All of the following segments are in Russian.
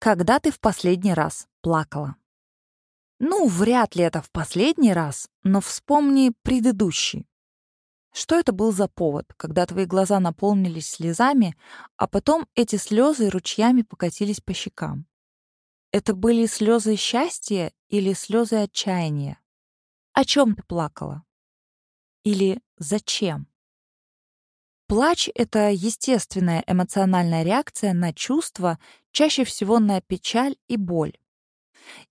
Когда ты в последний раз плакала? Ну, вряд ли это в последний раз, но вспомни предыдущий. Что это был за повод, когда твои глаза наполнились слезами, а потом эти слезы ручьями покатились по щекам? Это были слезы счастья или слезы отчаяния? О чем ты плакала? Или зачем? Плач — это естественная эмоциональная реакция на чувства, чаще всего на печаль и боль.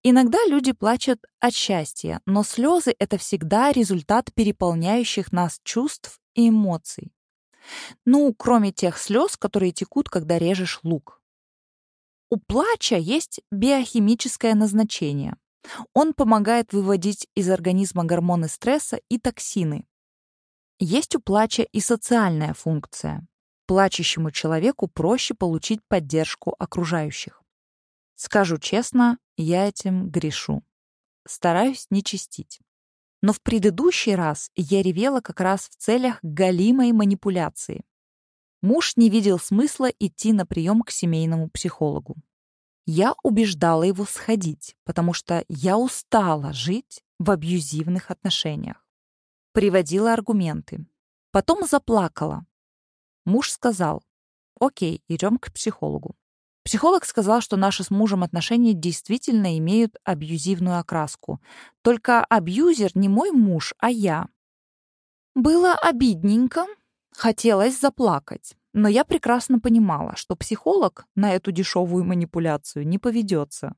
Иногда люди плачут от счастья, но слезы — это всегда результат переполняющих нас чувств и эмоций. Ну, кроме тех слез, которые текут, когда режешь лук. У плача есть биохимическое назначение. Он помогает выводить из организма гормоны стресса и токсины, есть у плача и социальная функция. Плачущему человеку проще получить поддержку окружающих. Скажу честно, я этим грешу. Стараюсь не чистить. Но в предыдущий раз я ревела как раз в целях галимой манипуляции. Муж не видел смысла идти на прием к семейному психологу. Я убеждала его сходить, потому что я устала жить в абьюзивных отношениях приводила аргументы. Потом заплакала. Муж сказал, окей, идем к психологу. Психолог сказал, что наши с мужем отношения действительно имеют абьюзивную окраску. Только абьюзер не мой муж, а я. Было обидненько, хотелось заплакать. Но я прекрасно понимала, что психолог на эту дешевую манипуляцию не поведется.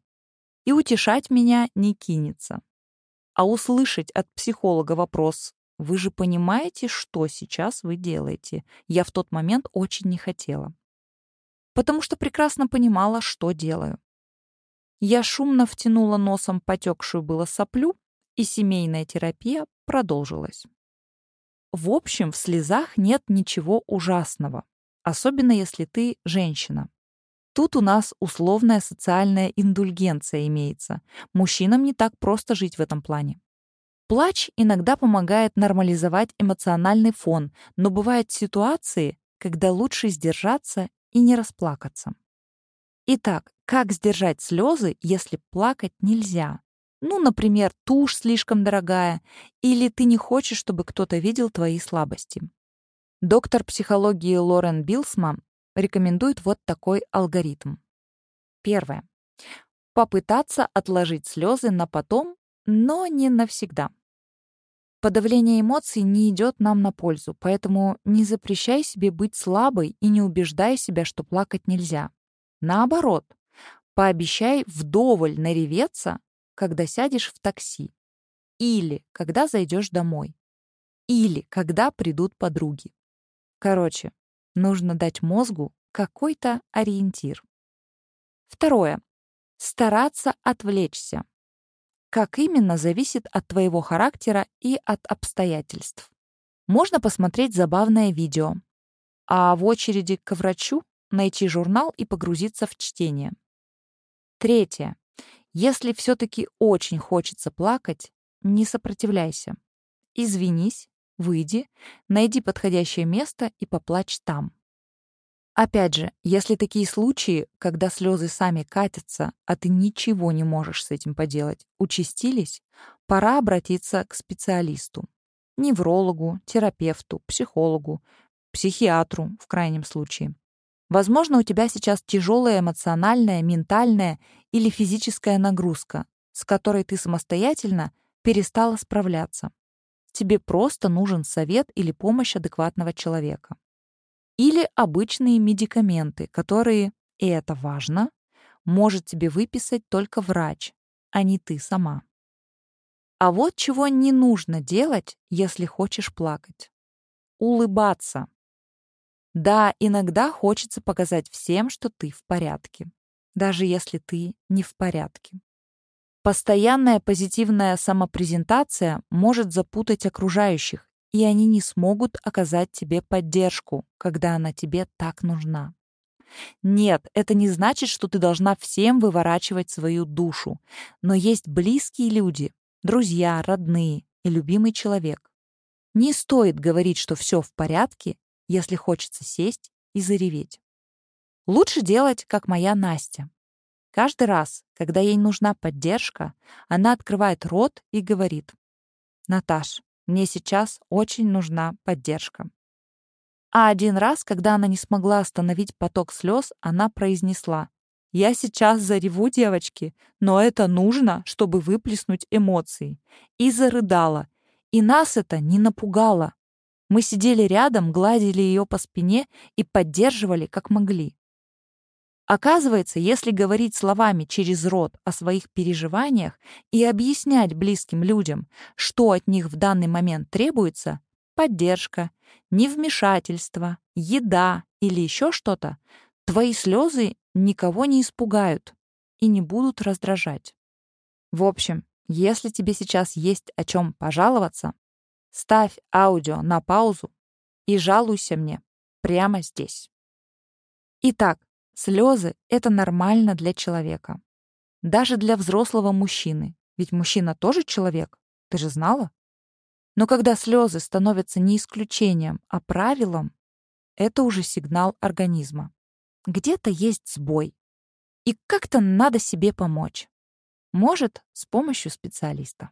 И утешать меня не кинется. А услышать от психолога вопрос вы же понимаете, что сейчас вы делаете? Я в тот момент очень не хотела. Потому что прекрасно понимала, что делаю. Я шумно втянула носом потекшую было соплю, и семейная терапия продолжилась. В общем, в слезах нет ничего ужасного, особенно если ты женщина. Тут у нас условная социальная индульгенция имеется. Мужчинам не так просто жить в этом плане. Плач иногда помогает нормализовать эмоциональный фон, но бывают ситуации, когда лучше сдержаться и не расплакаться. Итак, как сдержать слезы, если плакать нельзя? Ну, например, тушь слишком дорогая, или ты не хочешь, чтобы кто-то видел твои слабости. Доктор психологии Лорен Билсман рекомендует вот такой алгоритм. Первое. Попытаться отложить слезы на потом, но не навсегда. Подавление эмоций не идет нам на пользу, поэтому не запрещай себе быть слабой и не убеждай себя, что плакать нельзя. Наоборот, пообещай вдоволь нареветься, когда сядешь в такси. Или когда зайдешь домой. Или когда придут подруги. Короче, нужно дать мозгу какой-то ориентир. Второе. Стараться отвлечься. Как именно, зависит от твоего характера и от обстоятельств. Можно посмотреть забавное видео, а в очереди к врачу найти журнал и погрузиться в чтение. Третье. Если все-таки очень хочется плакать, не сопротивляйся. Извинись, выйди, найди подходящее место и поплачь там. Опять же, если такие случаи, когда слезы сами катятся, а ты ничего не можешь с этим поделать, участились, пора обратиться к специалисту. Неврологу, терапевту, психологу, психиатру в крайнем случае. Возможно, у тебя сейчас тяжелая эмоциональная, ментальная или физическая нагрузка, с которой ты самостоятельно перестала справляться. Тебе просто нужен совет или помощь адекватного человека или обычные медикаменты, которые, и это важно, может тебе выписать только врач, а не ты сама. А вот чего не нужно делать, если хочешь плакать. Улыбаться. Да, иногда хочется показать всем, что ты в порядке, даже если ты не в порядке. Постоянная позитивная самопрезентация может запутать окружающих и они не смогут оказать тебе поддержку, когда она тебе так нужна. Нет, это не значит, что ты должна всем выворачивать свою душу. Но есть близкие люди, друзья, родные и любимый человек. Не стоит говорить, что все в порядке, если хочется сесть и зареветь. Лучше делать, как моя Настя. Каждый раз, когда ей нужна поддержка, она открывает рот и говорит «Наташ, мне сейчас очень нужна поддержка». А один раз, когда она не смогла остановить поток слез, она произнесла «Я сейчас зареву, девочки, но это нужно, чтобы выплеснуть эмоции». И зарыдала. И нас это не напугало. Мы сидели рядом, гладили ее по спине и поддерживали, как могли. Оказывается, если говорить словами через рот о своих переживаниях и объяснять близким людям, что от них в данный момент требуется, поддержка, невмешательство, еда или еще что-то, твои слезы никого не испугают и не будут раздражать. В общем, если тебе сейчас есть о чем пожаловаться, ставь аудио на паузу и жалуйся мне прямо здесь. Итак, слезы — это нормально для человека. Даже для взрослого мужчины. Ведь мужчина тоже человек. Ты же знала? Но когда слезы становятся не исключением, а правилом, это уже сигнал организма. Где-то есть сбой. И как-то надо себе помочь. Может, с помощью специалиста.